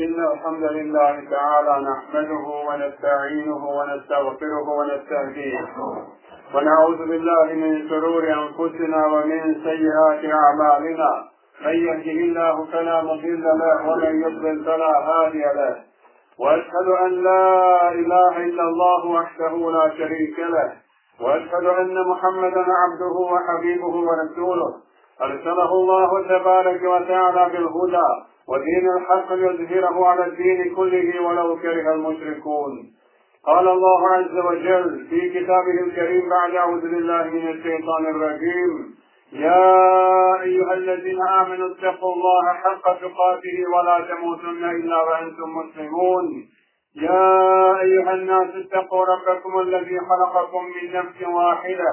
إن الحمد لله تعالى نحمده ونستعينه ونستغفره ونستهديه. ونعوذ بالله من شرور أنفسنا ومن سيئات أعمالنا. من يهده الله فلا مضل له ومن يضلل فلا هادي له. وأشهد أن لا إله إلا الله وحده لا شريك له. وأشهد أن محمدا عبده وحبيبه ورسوله. أرسله الله تبارك وتعالى بالهدى. ودين الحق ليظهره على الدين كله ولو كره المشركون. قال الله عز وجل في كتابه الكريم بعد أعوذ بالله من الشيطان الرجيم. يا أيها الذين آمنوا اتقوا الله حق تقاته ولا تموتن إلا وأنتم مسلمون. يا أيها الناس اتقوا ربكم الذي خلقكم من نفس واحدة.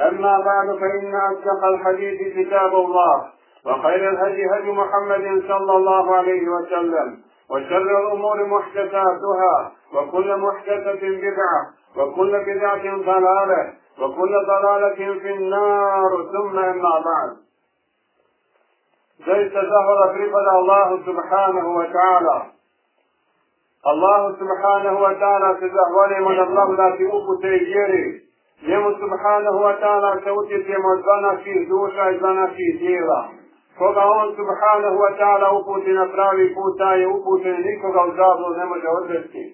أما بعد فإن أصدق الحديث كتاب الله وخير الهدي هدي محمد صلى الله عليه وسلم وشر الأمور محدثاتها وكل محدثة بدعة وكل بدعة ضلالة وكل ضلالة في النار ثم أما بعد زيت ظهر برفض الله سبحانه وتعالى الله سبحانه وتعالى se zahvaljujemo na blagodati. Njemu subhanahu wa ta'ala se utječemo za naših duša i za naših djela. Koga on subhanahu wa ta'ala uputi na pravi put, taj je upućen nikoga u zablu ne može odvesti.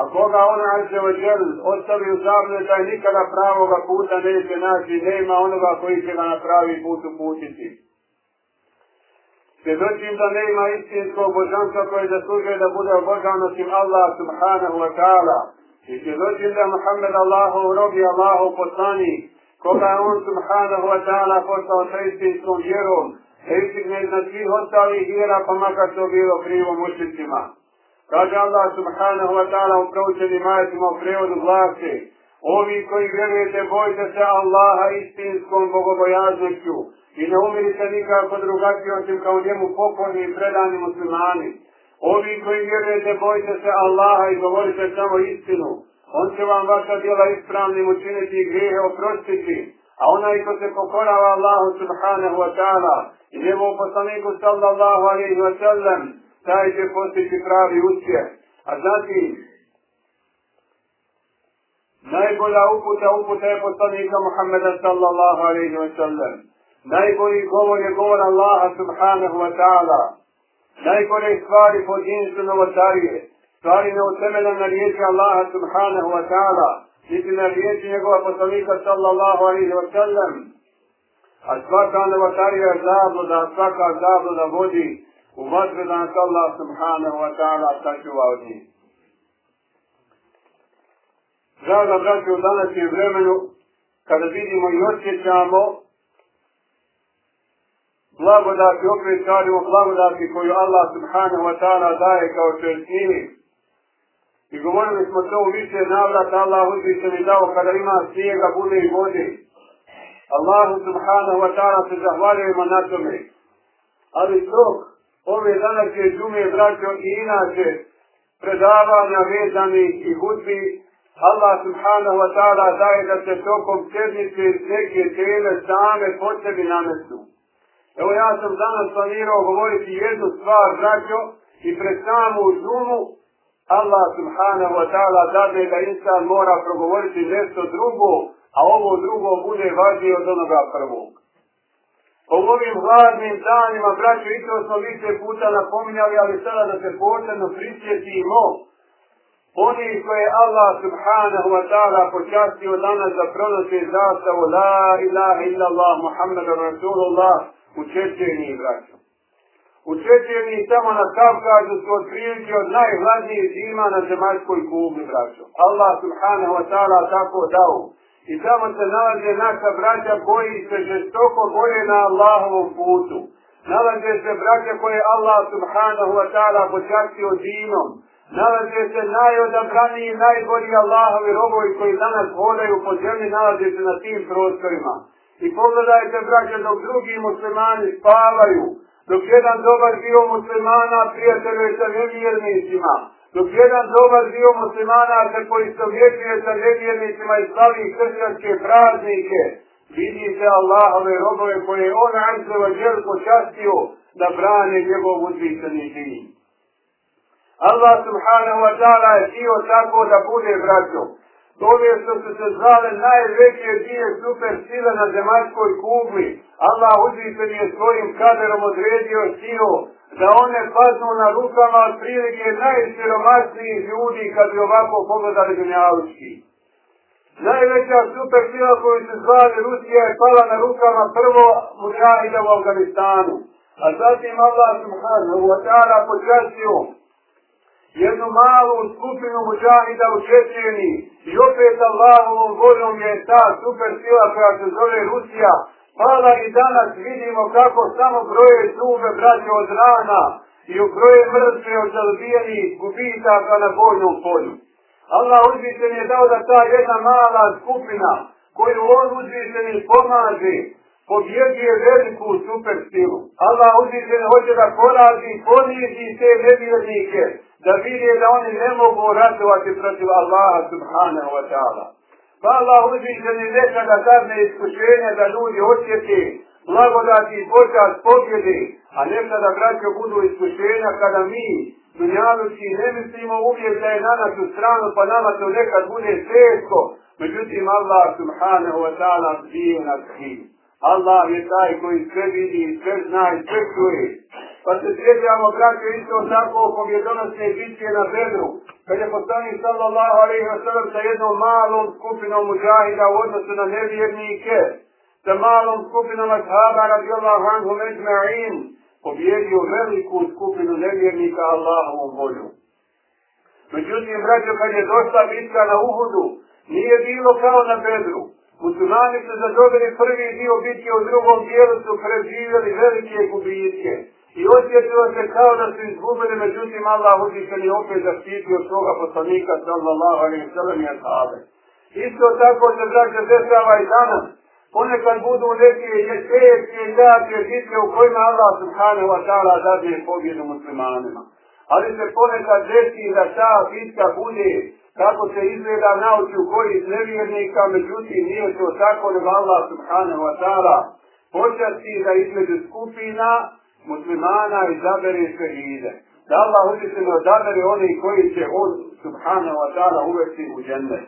A koga on azze wa džel ostavi u zablu, taj nikada pravoga puta neće naći, nema onoga koji će ga na pravi put uputiti. Svjedočim da nema istinskog božanstva koje zaslužuje da bude obožan osim Allah subhanahu wa ta'ala. I svjedočim da Muhammed Allahu robi Allahu poslani, koga je on subhanahu wa ta'ala poslao sa istinskom vjerom, da istigne iznad svih ostalih vjera, pa makar to bilo krivo mušicima. Kaže Allah subhanahu wa ta'ala u proučenim ajetima u prevodu glasi, Ovi koji vjerujete, bojte se Allaha istinskom bogobojaznošću i ne umirite nikako drugačije osim kao njemu pokorni i predani muslimani. Ovi koji vjerujete, bojite se Allaha i govorite samo istinu. On će vam vaša djela ispravnim učiniti i grijehe oprostiti. A onaj ko se pokorava Allahu subhanahu wa ta'ala i njegovu poslaniku sallallahu alaihi wa sallam, taj će postići pravi uspjeh. A zatim, najbolja uputa uputa je poslanika Muhammeda sallallahu alaihi wa sallam. Najbolji govor je govor Allaha subhanahu wa ta'ala. Najgore stvari po djinstvu novotarije. Stvari ne na riječi Allaha subhanahu wa ta'ala. Niti na riječi njegova poslanika sallallahu alaihi wa sallam. A svaka novotarija je zabluda, svaka zabluda vodi u vatru da nas Allah subhanahu wa ta'ala sačuva od njih. Draga braće, u današnjem vremenu, kada vidimo i osjećamo blagodati, opet kažemo blagodati koju Allah subhanahu wa ta'ala daje kao čestini. I govorili smo to u više navrata, Allah uzviše mi dao kada ima snijega, bude i vode. Allahu subhanahu wa ta'ala se zahvaljujemo na tome. Ali tok ove današnje džume, braćo, i inače predavanja vezanih i hudbi, Allah subhanahu wa ta'ala daje da se tokom sedmice neke teme same po sebi namesu. Evo ja sam danas planirao govoriti jednu stvar, braćo, i pred samu džumu Allah subhanahu wa ta'ala dade da insan mora progovoriti nešto drugo, a ovo drugo bude važnije od onoga prvog. O ovim hladnim danima, braćo, i to smo više puta napominjali, ali sada da se posebno prisjetimo, oni koje Allah subhanahu wa ta'ala počastio danas da pronose zastavu La ilaha illallah Muhammed Rasulullah u Čečeniji, braćo. U Čečeniji tamo na Kavkazu su otprilike od najhladnijih zima na zemaljskoj kugli, braćo. Allah subhanahu wa ta'ala tako dao. I tamo se nalaze naša braća koji se žestoko boje na Allahovom putu. Nalaze se braća koje Allah subhanahu wa ta'ala počastio dinom. nalaze se najodabraniji i najbolji Allahovi robovi koji danas hodaju po zemlji, nalaze se na tim prostorima. I pogledajte, braće, dok drugi muslimani spavaju, dok jedan dobar dio muslimana prijateljuje sa nevjernicima, dok jedan dobar dio muslimana se poistovjetuje sa nevjernicima i slavi kršćanske praznike, vidite Allahove robove koje on Azzeva džel počastio da brane njegov uzvišeni din. Allah subhanahu wa ta'ala je htio tako da bude braćo. Ove što su se zvale najveće dvije super sile na zemaljskoj kugli, Allah uzvišen je svojim kaderom odredio silu da one padnu na rukama od prilike najsiromašnijih ljudi kad bi ovako pogledali dunjavučki. Najveća super sila koju se zvali Rusija je pala na rukama prvo muđahida u Afganistanu. A zatim Allah subhanahu wa ta'ala počastio jednu malu skupinu muđahida u Čečeni i opet Allahovom voljom je ta super sila koja se zove Rusija pala i danas vidimo kako samo broje zube braće od rana i u broje mrtve od zalbijenih gubitaka na bojnom polju. Allah uzvišen je dao da ta jedna mala skupina koju on uzvišen je pomaže, pobjeđuje veliku super silu. Allah uzvišen hoće da porazi i ponijeti te nevjernike, da vidje da oni ne mogu ratovati protiv Allaha subhanahu wa ta'ala. Pa Allah uzvišen je nekada dadne iskušenja da ljudi osjeti blagodati i počast pobjede, a nekada braćo budu iskušenja kada mi dunjanući, ne mislimo uvijek da je na našu stranu, pa nama to nekad bude teško. Međutim, Allah subhanahu wa ta'ala zbije na svim. Allah je taj koji sve vidi, sve zna i sve čuje. Pa se sjećamo, braće, isto tako pobjedonosne bitke na Bedru. Kad je poslanik sallallahu alaihi wa sallam sa jednom malom skupinom muđahida u odnosu na nevjernike, sa malom skupinom ashaba radijallahu anhu međma'in, pobjedio veliku skupinu nevjernika Allahovom volju. Međutim, braćo, kad je došla bitka na Uhudu, nije bilo kao na Bedru. Muslimani su zadobili prvi dio bitke, u drugom dijelu su preživjeli velike gubitke. I osjetilo se kao da su izgubili, međutim, Allah uzvišen je opet zaštitio svoga poslanika, sallallahu alaihi sallam i ashabe. Isto tako se, braćo, dešava i danas ponekad budu neke jeseske i jake bitke u kojima Allah subhanahu wa ta'ala dadne pobjedu muslimanima. Ali se ponekad desi da ta bitka bude kako se izgleda nauči u korist nevjernika, međutim nije to tako nego Allah subhanahu wa ta'ala počasti da između skupina muslimana izabere šehide. Da Allah uzvišeno odabere oni koji će on subhanahu wa ta'ala uvesti u džennet.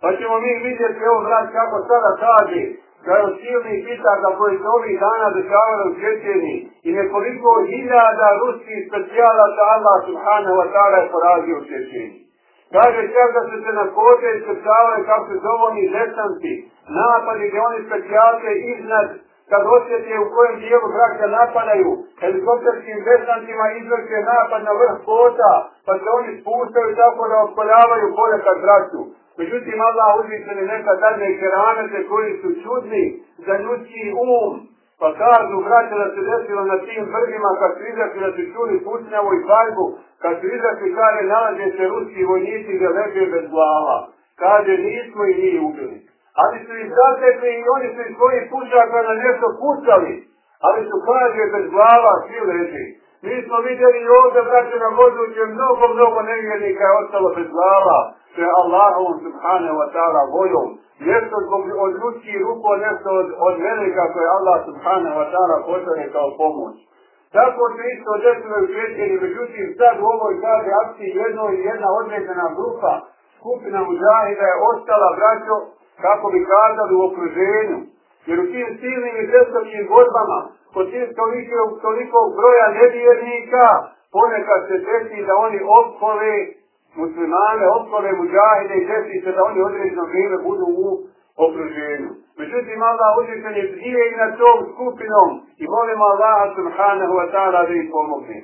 Pa ćemo mi vidjeti evo brat kako sada kaže da je od silnih pitaka koji se ovih dana dešavaju u Čečeni i nekoliko hiljada ruskih specijalaca Allah subhanahu wa ta'ala je porazio u Čečeni. Kaže čak da se se na kote iskrcavaju kako se zove oni žestanci, napadi gdje oni specijalke iznad kad osjeti u kojem dijelu Hraka napadaju, helikopterskim desantima izvrše napad na vrh kota, pa se oni spustaju tako da ospoljavaju ponekad zraču. Međutim, Allah uzvišeni neka dadne keramete koji su čudni za ljudski um. Pa kažu, braće, da se desilo na tim brdima, kad su izašli da su čuli pucnjavu i fajbu, kad su izašli, kaže, nađe se ruski vojnici da leže bez glava. Kaže, nismo i nije ubili. Ali su ih zatekli i oni su iz svojih pušaka na nešto pucali. Ali su, kaže, bez glava, svi leži. Mi smo vidjeli i ovdje, braće, na voduće, mnogo, mnogo nevjernika je ostalo bez glava što je Allahom subhanahu wa ta'ala voljom. Nešto zbog od ljudskih ruku, nešto od, od velika koje Allah subhanahu wa ta'ala pošao kao pomoć. Tako se isto desilo u Čečeni, međutim sad u ovoj kaže akciji jedno i jedna određena grupa, skupina muđahida je ostala braćo, kako bi kazali u okruženju. Jer u tim silnim i žestokim borbama, kod tim toliko, toliko broja nevjernika, ponekad se desi da oni opkole muslimane, opkole muđahide i desi se da oni određeno vrijeme budu u okruženju. Međutim, Allah uzvišen je zbije i nad tom skupinom i molimo Allaha subhanahu wa ta'ala da ih pomogne.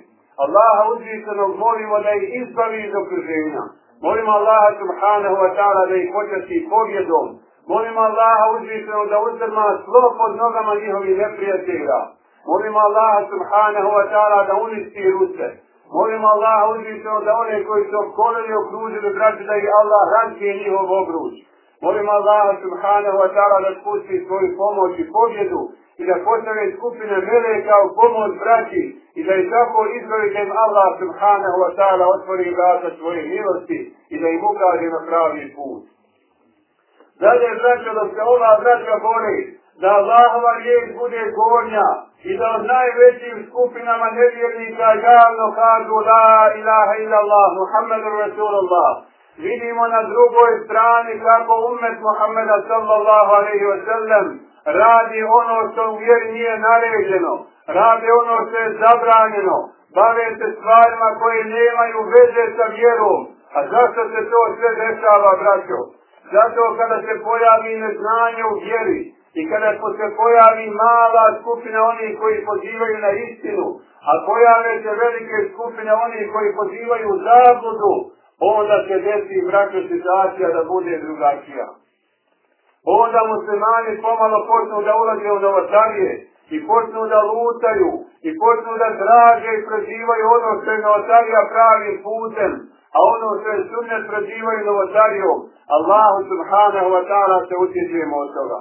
Allaha uzvišenog molimo da ih izbavi iz okruženja. Molimo Allaha subhanahu wa ta'ala da ih počasti pobjedom. Molimo Allaha uzvišenog da uzdrma slo pod nogama njihovih neprijatelja. Molimo Allaha subhanahu wa ta'ala da uništi Ruse. Molimo Allaha uzvišenog da one koji su okolili okružili braći da ih Allah rančije njihov obruč. Molim Allah subhanahu wa ta'ala da spusti svoju pomoć i pobjedu i da postave skupine meleka u pomoć braći i da ih tako izgledi da im Allah subhanahu wa ta'ala otvori vrata svoje milosti i da im ukaže na pravi put. Dalje, braćo, da se ova braća bori, da Allahova riječ bude gornja i da od najvećim skupinama nevjernika javno kažu La ilaha illallah, Muhammedu Rasulullah. Vidimo na drugoj strani kako umet Muhammeda sallallahu alaihi wa sallam radi ono što u vjeri nije naređeno, radi ono što je zabranjeno, bave se stvarima koje nemaju veze sa vjerom. A zašto se to sve dešava, braćo? Zato kada se pojavi neznanje u vjeri i kada se pojavi mala skupina onih koji pozivaju na istinu, a pojave se velike skupine onih koji pozivaju zabludu, onda se desi braćo situacija da bude drugačija. Onda muslimani pomalo počnu da ulaze u novotarije i počnu da lutaju i počnu da traže i prozivaju ono što je novotarija pravim putem, a ono što je sunnet prozivaju novotarijom. Allahu subhanahu wa ta'ala se utječujemo od toga.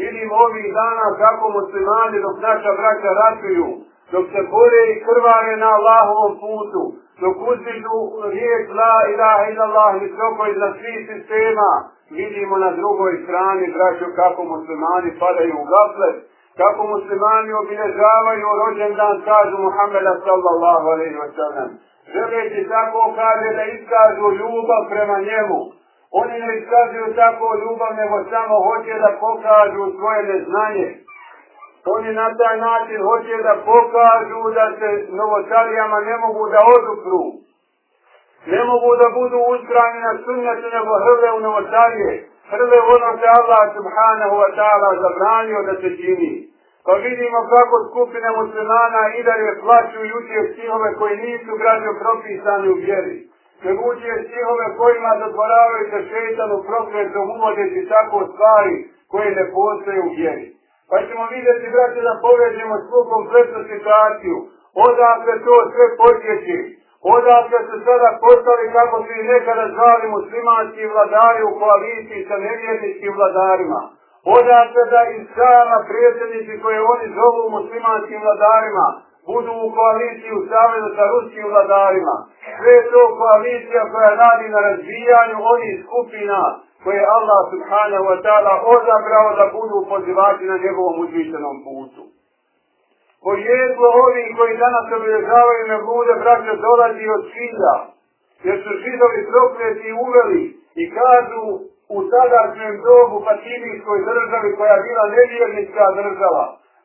Vidim ovih dana kako muslimani dok naša braća ratuju, dok se bore i krvare na Allahovom putu, dok uzvidu riječ la ilaha illallah visoko iznad svih sistema, vidimo na drugoj strani, braćo, kako muslimani padaju u gaflet, kako muslimani obilježavaju rođendan, kažu Muhammeda sallallahu alaihi wa sallam. Želeći tako kaže da iskažu ljubav prema njemu. Oni ne iskazuju tako ljubav, nego samo hoće da pokažu svoje neznanje. Oni na taj način hoće da pokažu da se novotarijama ne mogu da odupru. Ne mogu da budu uskrani na sunnetu, nego hrve u novotarije. Hrve u ono se Allah subhanahu wa ta'ala zabranio da se čini. Pa vidimo kako skupine muslimana i da je plaću i uče stihove koji nisu građo propisani u vjeri. Nego uče stihove kojima zatvoravaju se šeitanu prokretom uvodeći tako stvari koje ne postoje u vjeri. Pa ćemo vidjeti, braće, da povežemo svu kompletnu situaciju. Odakle to sve potjeći. Odakle se sada postali kako su i nekada zvali muslimanski vladari u koaliciji sa nevjerničkim vladarima. Odakle da i sama predsjednici koje oni zovu muslimanskim vladarima budu u koaliciji u savezu sa ruskim vladarima. Sve to koalicija koja radi na razvijanju onih skupina koje Allah subhanahu wa ta'ala odabrao da budu pozivači na njegovom uzvišenom putu. Pojedlo ovi koji danas obilježavaju na bude braća dolazi od šida, jer su židovi prokleti i uveli i kažu u sadašnjem dobu patinijskoj državi koja je bila nevjernička država,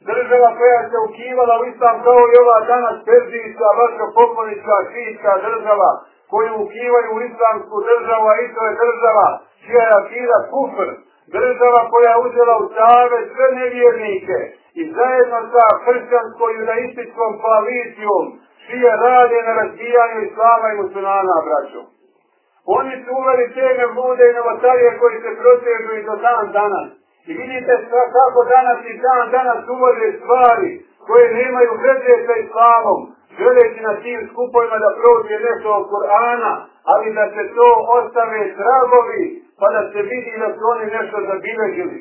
država koja se ukivala u islam kao i ova danas perzijska, vaša poklonička, šijska država, koju ukivaju u islamsku državu, a to je država čija je akira kufr, država koja je uzela u save sve nevjernike i zajedno sa hršćansko-judaističkom koalicijom čije rade na razbijanju islama i muslimana, braćo. Oni su uveli te nevlude i novotarije koji se protežu i do dan danas. I vidite kako danas i dan danas uvode stvari koje nemaju veze sa islamom, želeći na tim skupovima da prođe nešto od Kur'ana, ali da se to ostave tragovi, pa da se vidi da su oni nešto zabilježili.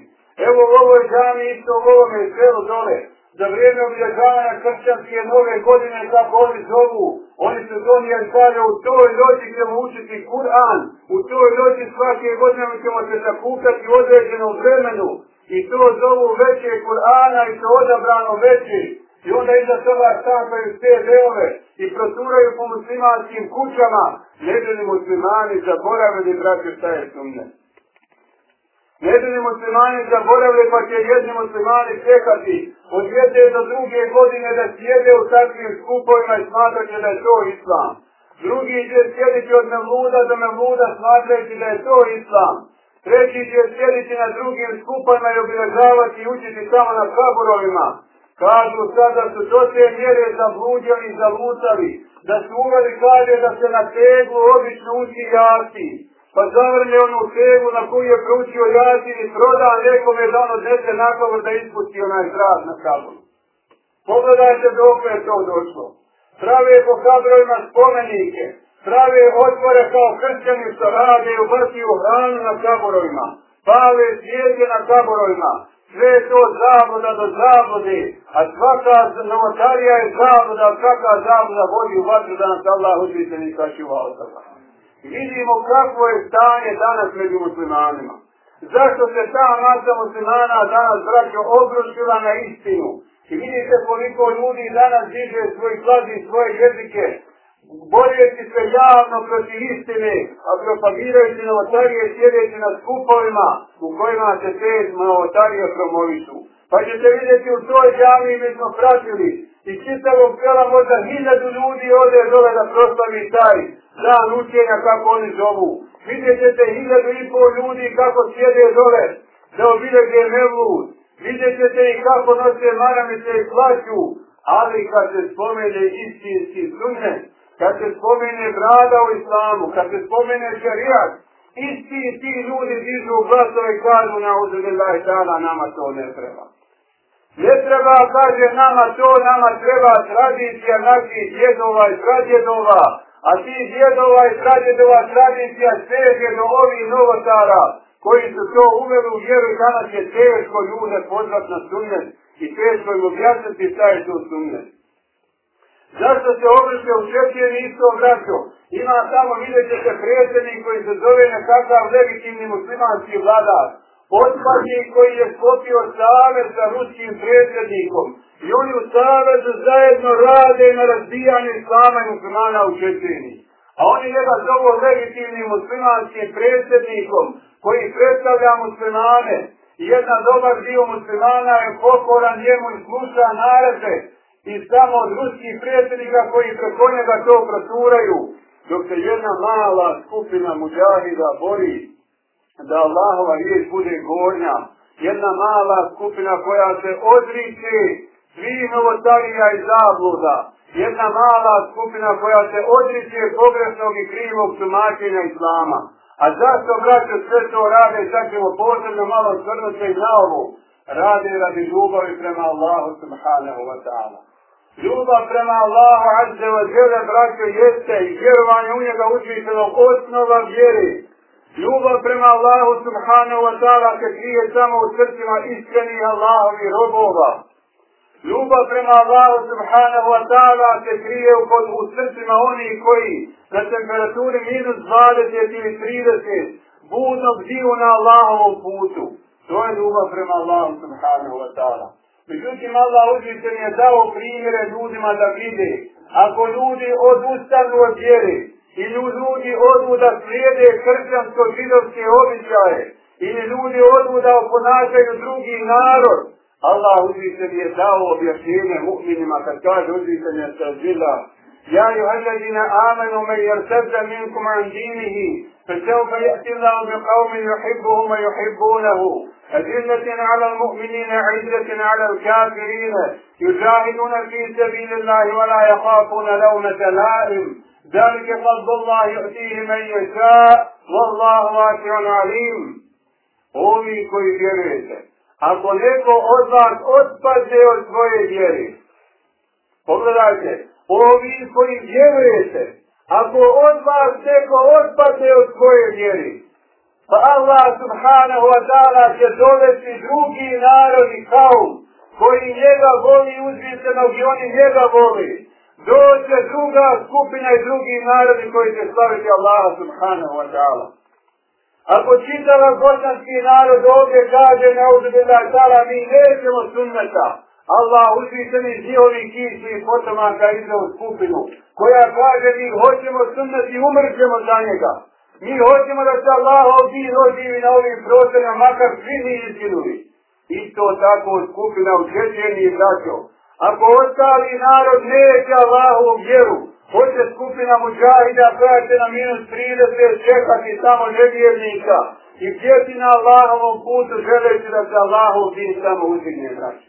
Evo u ovoj džami isto u ovome selu dole, za vrijeme obilježavanja kršćanske nove godine, kako oni zovu, oni su donijeli sada u toj noći ćemo učiti Kur'an, u toj noći svake godine ćemo se zakupati u određenom vremenu, i to zovu veće Kur'ana i to odabrano veće, I onda iza toga štampaju te delove i proturaju po muslimanskim kućama. Ne bi li muslimani zaboravili, braće, šta je sumne? Ne bi li muslimani zaboravili, pa će jedni muslimani čekati od jedne do druge godine da sjede u takvim skupovima i smatraće da je to islam. Drugi će sjediti od mevluda do mevluda smatrajući da je to islam. Treći će sjediti na drugim skupovima i obilježavati i učiti samo na kaburovima. Kažu sada su to te mjere zabludjeli i zalutali, da su uveli kaže da se na teglu obično uči jasi, pa zavrne onu teglu na koju je pručio jasi i proda nekome da ono dete nakon da ispusti onaj zrak na kablu. Pogledajte dok je to došlo. prave po kabrovima spomenike, prave otvore kao kršćani što rade i uvrtiju hranu na kaborovima, pale zvijezde na kaborovima, sve to zabluda do zablude, a svaka novotarija je zabluda, svaka zabluda vodi u vatru da nas Allah uzvise ni sačuva od toga. Vidimo kakvo je stanje danas među muslimanima. Zašto se ta masa muslimana danas braćo obrušila na istinu? I vidite koliko ljudi danas diže svoj glad i svoje jezike, borjeći se javno protiv istine, a propagirajući novotarije sjedeći na skupovima u kojima se te novotarije promovišu. Pa ćete vidjeti u toj javni mi smo pratili i čitavog pjela možda hiljadu ljudi ode dole da proslavi taj dan učenja kako oni zovu. Vidjet ćete hiljadu i pol ljudi kako sjede dole da obilježe Mevlud. Vidjet ćete i kako nose maramice i plaću, ali kad se spomene istinski sunnet, kad se spomene brada u islamu, kad se spomene šarijat, isti ti ljudi dižu glasove i kažu na uzredilaj dana, nama to ne treba. Ne treba, kaže nama to, nama treba tradicija naših djedova i pradjedova, a ti djedova i pradjedova tradicija steže do ovih novotara, koji su to uveli u vjeru i danas je teško ljude pozvat na sunnet i teško im objasniti šta je to sunnet. Zašto se obrše u Čečijeni istom vraćo? Ima tamo, vidjet ćete predsjednik koji se zove nekakav legitimni muslimanski vladar. Otpadnik koji je skopio savez sa ruskim predsjednikom. I oni u savezu zajedno rade na razbijanju islama i muslimana u četiri. A oni njega zovu legitimnim muslimanskim predsjednikom koji predstavlja muslimane. I jedna dobar dio muslimana je pokoran njemu i sluša naredbe i samo od ruskih prijateljika koji preko njega to proturaju, dok se jedna mala skupina muđahida bori da Allahova riječ bude gornja, jedna mala skupina koja se odriče svih novotarija i zabluda, jedna mala skupina koja se odriče pogrešnog i krivog tumačenja Islama. A zašto braće sve to rade, sad ćemo posebno malo svrnuti na ovu, rade radi ljubavi prema Allahu subhanahu wa ta'ala. Ljubav prema Allahu azze wa jele, braćo, jeste i vjerovanje u njega učitelom osnova vjeri. Ljubav prema Allahu subhanahu wa ta'ala se krije samo u srcima iskrenih Allahovi robova. Ljubav prema Allahu subhanahu wa ta'ala se krije u, u srcima onih koji na temperaturi minus 20 ili 30 budno bdiju na Allahovom putu. To je ljubav prema Allahu subhanahu wa ta'ala. Međutim, Allah uzviše mi je dao primjere ljudima da vide. Ako ljudi odustanu od vjere i ljudi odu da slijede kršćansko-židovske običaje ili ljudi odu da oponašaju drugi narod, Allah uzviše mi je dao objašnjenje mu'minima kad kaže uzviše mi je sa zila Ja ju hađadina amenu me jer srda minkum an dinihi فسوف يأتي الله بقوم يحبهم ويحبونه أذلة على المؤمنين عزة على الكافرين يجاهدون في سبيل الله ولا يخافون لومة لائم ذلك فضل الله يؤتيه من يشاء والله واسع عليم Ovi koji vjerujete, ako neko od vas otpadne od svoje vjere, pogledajte, ovi koji vjerujete, ako od vas neko otpadne od svoje vjere, Pa Allah subhanahu wa ta'ala će dovesti drugi narod i kaum koji njega voli uzvisenog i oni njega voli. Doće druga skupina i drugi narodi koji će slaviti Allah subhanahu wa ta'ala. Ako čitava bosanski narod ovdje kaže na uzbila ta'ala mi nećemo sunneta. Allah uzviseni zihovi kiši i potomaka izdao skupinu koja kaže mi hoćemo sunnet i umrćemo za njega. Mi hoćemo da se Allah ovdje oživi na ovim prostorima, makar svi mi izginuli. Isto tako skupina u Čečeni i braćo. Ako ostali narod neće Allahovu vjeru, hoće skupina muđahida koja će na minus 30 čekati samo nevjernika i pjeti na Allahovom putu želeći da se Allahov din samo uzvigne braćo.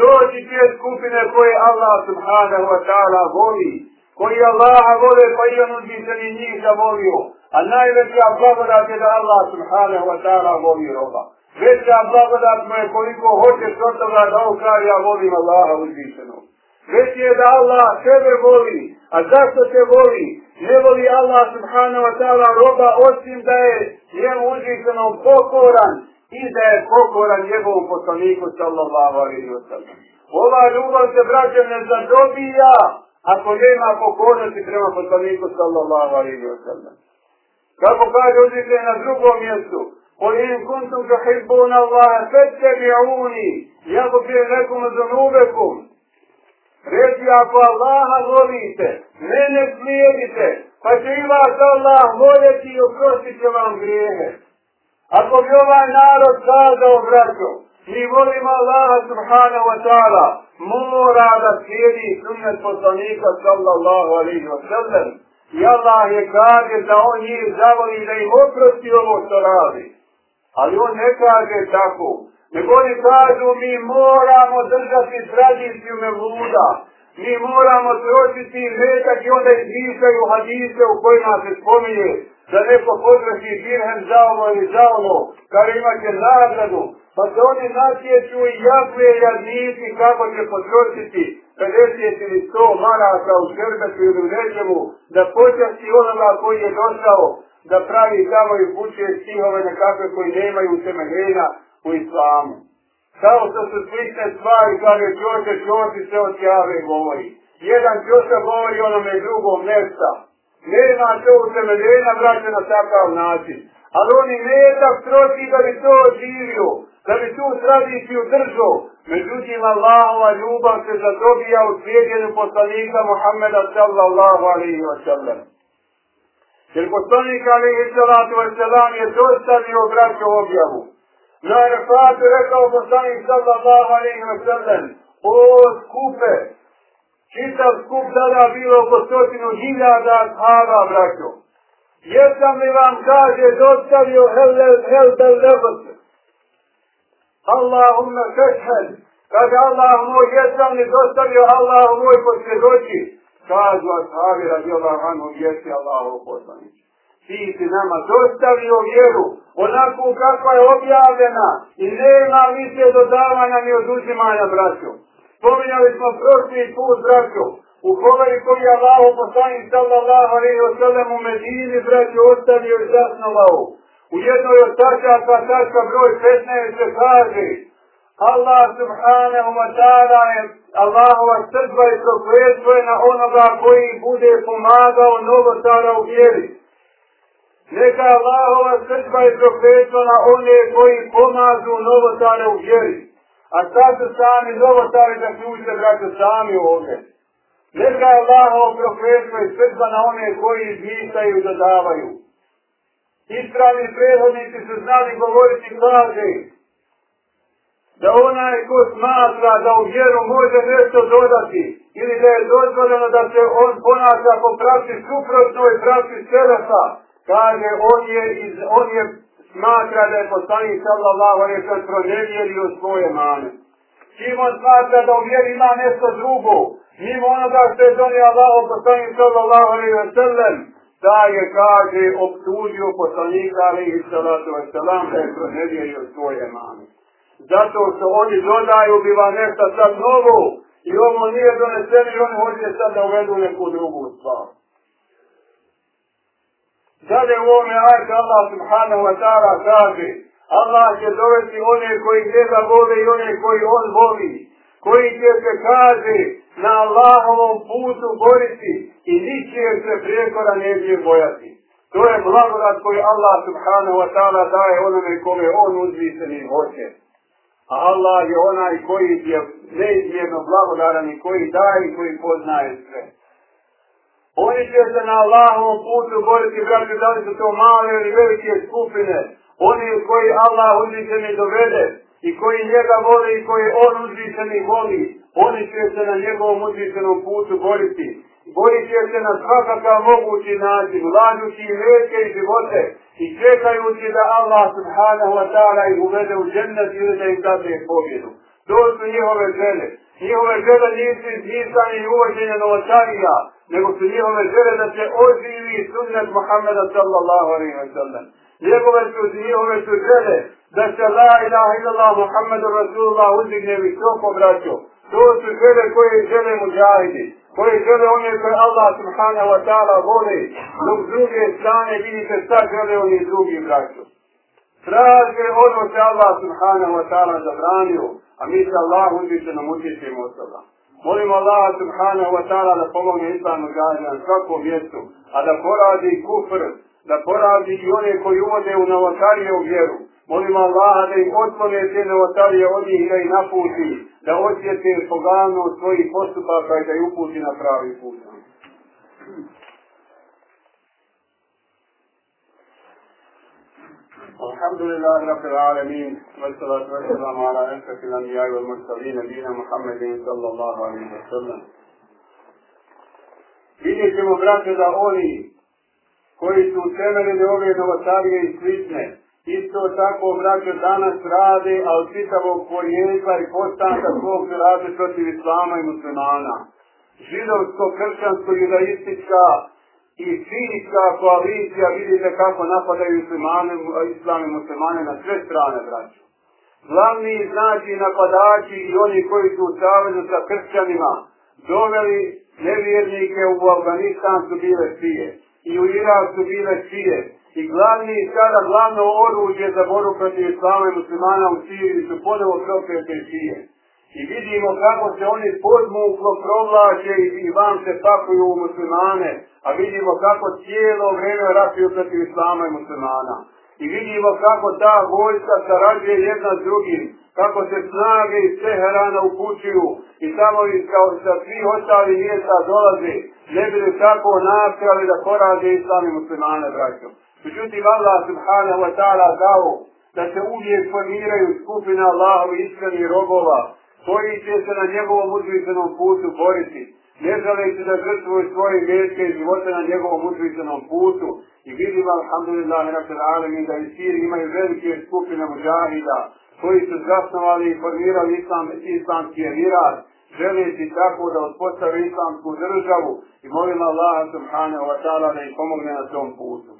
Doći te skupine koje Allah subhanahu wa ta'ala voli, koji Allaha vole pa i on uzvišeni njih zavolio. A najveća blagodat je da Allah subhanahu wa ta'ala voli roba. Veća blagodat mu je koliko hoćeš od toga da okari, ja volim Allaha uzvišenog. Veći je da Allah sebe voli. A zašto se voli? Ne voli Allah subhanahu wa ta'ala roba osim da je njemu uzvišenom pokoran i da je pokoran njegovom poslaniku sallallahu alaihi wa sallam. Ova ljubav se braće ne zadobija ako nema pokornosti prema poslaniku sallallahu alaihi wa sallam. Kako kaže uzvišen na drugom mjestu, قل إن كنتم تحبون الله فاتبعوني يغفر لكم ذنوبكم Reci ako Allaha volite, mene slijedite, pa će i vas Allah voljeti i oprostit će vam grijehe. Ako bi ovaj narod kazao, braćo, mi volimo Allaha subhanahu wa ta'ala, mora da slijedi sunnet poslanika sallallahu alaihi wa sallam. I Allah je kaže da on njih zavoli da im oprosti ovo što radi. Ali on ne kaže tako. Nego oni kažu mi moramo držati tradiciju mevluda. Mi moramo trošiti metak i onda izmišljaju hadise u kojima se spominje da neko potroši dirhem za ono ili za ono, kada imaće nagradu. Pa se oni natječu i jakuje jadnici kako će potrošiti 50 ili 100 maraka u šerbetu ili u nečemu da počasti onoga koji je došao da pravi tamo i kuće stihove nekakve koji nemaju temeljena u islamu. Kao što su slične stvari, kaže čoče, čoči se odjave govori. Jedan čoče govori onome drugom mjesta. Nema to utemeljena, vraća na takav način. Ali oni ne da troši da bi to živio, da bi tu tradiciju držao. Međutim, Allahova ljubav se zadobija u svijedjenju poslanika Muhammeda sallallahu alaihi wa sallam. Jer poslanik alaihi sallatu wa sallam je dostavio braću objavu. Na Arfatu rekao poslanik sallallahu alaihi wa sallam, o skupe, čitav skup tada bilo oko stotinu hiljada shaba, braćo. Jesam li vam kaže dostavio hel bel lebot? Allahumma kashhad, Kaže Allah moj, jesam li dostavio Allah moj posvjedoči, Kažu ashabi radi Allah anhu, jesi Allahov poslanić ti si nama dostavio vjeru onako kakva je objavljena i nema više dodavanja ni oduzimanja braćo. Spominjali smo prošli put braćo u koveri koji je Allah poslanić sallallahu alaihi wa sallam u Medini braću ostavio i zasnovao. U jednoj od tačaka, tačka broj 15 se kaže Allah subhanahu wa ta'ala je Allahova srdba i prokletstvo je na onoga koji bude pomagao novotara u vjeri. Neka Allahova srdba i prokletstvo na one koji pomažu novotare u vjeri. A sad su sami novotari da ključe, braće, sami ovdje. Neka Allahova prokletstvo i srdba na one koji izmišljaju i dodavaju. Ispravni prehodnici su znali govoriti kaže da onaj ko smatra da u vjeru može nešto dodati ili da je dozvoljeno da se on ponaša po pravci suprotnoj pravci Selefa, kaže on je, iz, on je smatra da je poslanik sallallahu alaihi sallam pronevjerio svoje mane. Čim on smatra da u vjeri ima nešto drugo, mimo onoga što je donio Allah poslanik sallallahu alaihi sallam, da je, kaže, obtužio poslanika alaihi sallatu sallam da je pronevjerio svoje mane. Zato što oni dodaju bi vam nešto sad novo i ovo nije doneseno i oni hoće sad da uvedu neku drugu stvar. Dalje u ovome ajte Allah subhanahu wa ta'ala kaže Allah će dovesti one koji njega vole i one koji on voli koji će se kaže na Allahovom putu boriti i niće se prijekora neće bojati. To je blagodat koji Allah subhanahu wa ta'ala daje onome kome on uzvisenim hoće. A Allah je onaj koji je neizmjerno blagodaran i koji daje i koji poznaje sve. Oni će se na Allahovom putu boriti, braći, da li su to male ili velike skupine. Oni koji Allah uzvišeni dovede i koji njega vole i koji on uzvišeni voli. Oni će se na njegovom uzvišenom putu boriti. Borit će se na svakakav mogući način, lažući i veke i živote i čekajući da Allah subhanahu wa ta'ala ih uvede u džennet ili da im dadne pobjedu. To su njihove žene. Njihove žene nisu izmisani i uvođenje novotarija, nego su njihove žele da se oživi sunnet Muhammeda sallallahu alaihi wa sallam. Njegove su, njihove su žele da se la ilaha illallah Muhammedu Rasulullah uzdigne visoko braćo. To su žele koje žele muđahidi, koje žele one koje Allah subhanahu wa ta'ala vole, dok s druge strane vidite šta žele oni drugi braćo. Traže ono se Allah subhanahu wa ta'ala zabranio, a mi se Allah uzvišenom utječimo od toga. Molim Allah subhanahu wa ta'ala da pomogne islamu gađa na svakom mjestu, a da poradi kufr, da poradi i one koji uvode u novotarije u vjeru. Molim Allah da im otklone te novotarije od njih da ih naputi, da osjete pogano svojih postupaka i da ih uputi na pravi put. الحمد لله رب العالمين والصلاة والسلام على أشرف الأنبياء والمرسلين نبينا محمد صلى الله عليه وسلم. Vidjet ćemo, braće, da oni koji su temeljeni ove novotarije i slične, isto tako, braće, danas rade, a od čitavog porijekla i postanka svog se rade protiv islama i muslimana. Židovsko, kršćansko, judaistička i sirijska koalicija vidite kako napadaju muslimane, islam i muslimane na sve strane, braćo. Glavni znači napadači i oni koji su u savezu sa kršćanima doveli nevjernike u Afganistan su bile sije i u Irak su bile sije i glavni sada glavno oružje za boru protiv islama i muslimana u Siriji su ponovo proklete sije. I vidimo kako se oni podmuklo provlače i, i vam se pakuju u muslimane, a vidimo kako cijelo vreme ratuju protiv islama i muslimana. I vidimo kako ta vojska sarađuje jedna s drugim, kako se snage iz Teherana upućuju i tamo iz kao sa svi ostali mjesta dolaze, ne bi li tako nastrali da porađe islami muslimane, braćom. Međutim, Allah subhanahu wa ta'ala dao da se uvijek formiraju skupina Allahovi iskreni robova, koji će se na njegovom uzvišenom putu boriti, ne želeći da žrtvuju svoje mjetke i živote na njegovom uzvišenom putu. I vidimo, alhamdulillah, rabbil alemin, da i Siri imaju velike skupine muđahida, koji su zasnovali i formirali islam, islamski emirat, želeći tako da uspostavi islamsku državu i molim Allah subhanahu wa ta'ala da im pomogne na tom putu.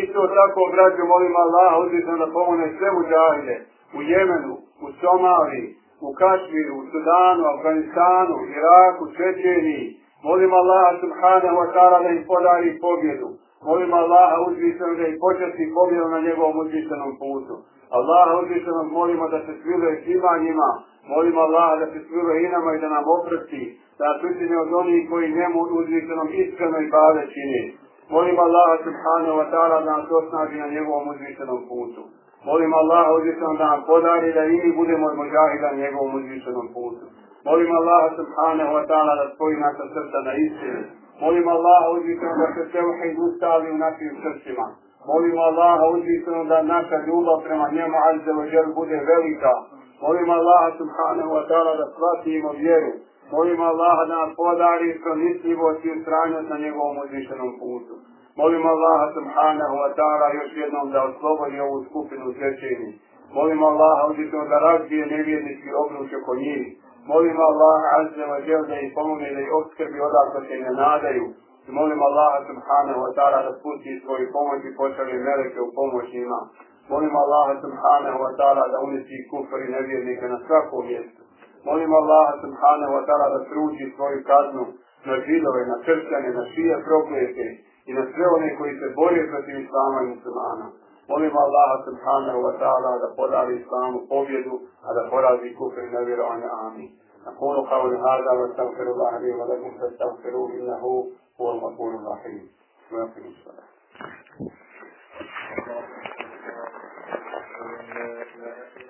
Isto tako, braću, molim Allah, odlično da pomogne sve muđahide u Jemenu, u Somaliji, u Kašmiru, u Sudanu, Afganistanu, Iraku, Čečeniji. Molim Allah subhanahu wa ta'ala da im podari pobjedu. Molim Allaha uzvišenog da im počasti pobjedu na njegovom uzvišenom putu. Allaha uzvišenog molimo da se smiluje svima njima. Molim Allaha da se smiluje i nama i da nam oprosti. Da nas učine od onih koji njemu uzvišenom iskreno i bave čini. Molim Allaha subhanahu wa ta'ala da nas osnaži na njegovom uzvišenom putu. Molim Allaha uzvišenom da nam podari da i mi budemo mužahida na njegovom uzvišenom putu. Molim Allaha subhanahu wa ta'ala da spoji naša srca na istinu. Molim Allaha uzvišenom da se tevhid ustavi u našim srcima. Molim Allaha uzvišenom da naša ljubav prema njemu azze wa bude velika. Molim Allaha subhanahu wa ta'ala da shvatimo vjeru. Molim Allah da nam podari promisljivost i ustrajnost na njegovom uzvišenom putu. Molim Allaha subhanahu wa ta'ala još jednom da oslobodi ovu skupinu svećeni. Molim Allaha uzvišno da razbije nevjednički obruč oko njih. Molim Allaha azze wa jel da ih pomogne da ih obskrbi odakle se ne nadaju. I molim Allaha subhanahu wa ta'ala da spusti svoju pomoć i počeli meleke u pomoć njima. Molim Allaha subhanahu wa ta'ala da unisi kufr i nevjednike na svakom mjestu. Molim Allah subhanahu wa ta'ala da sruči svoju kaznu na židove, na crkane, na šije proklete i na sve one koji se bore protiv islama i muslimana. Molim Allah subhanahu wa ta'ala da podari islamu pobjedu, a da porazi kufr nevjerovanja. Amin. نقول قول هذا واستغفر الله لي ولكم فاستغفروه انه هو الغفور الرحيم. واقم الصلاه.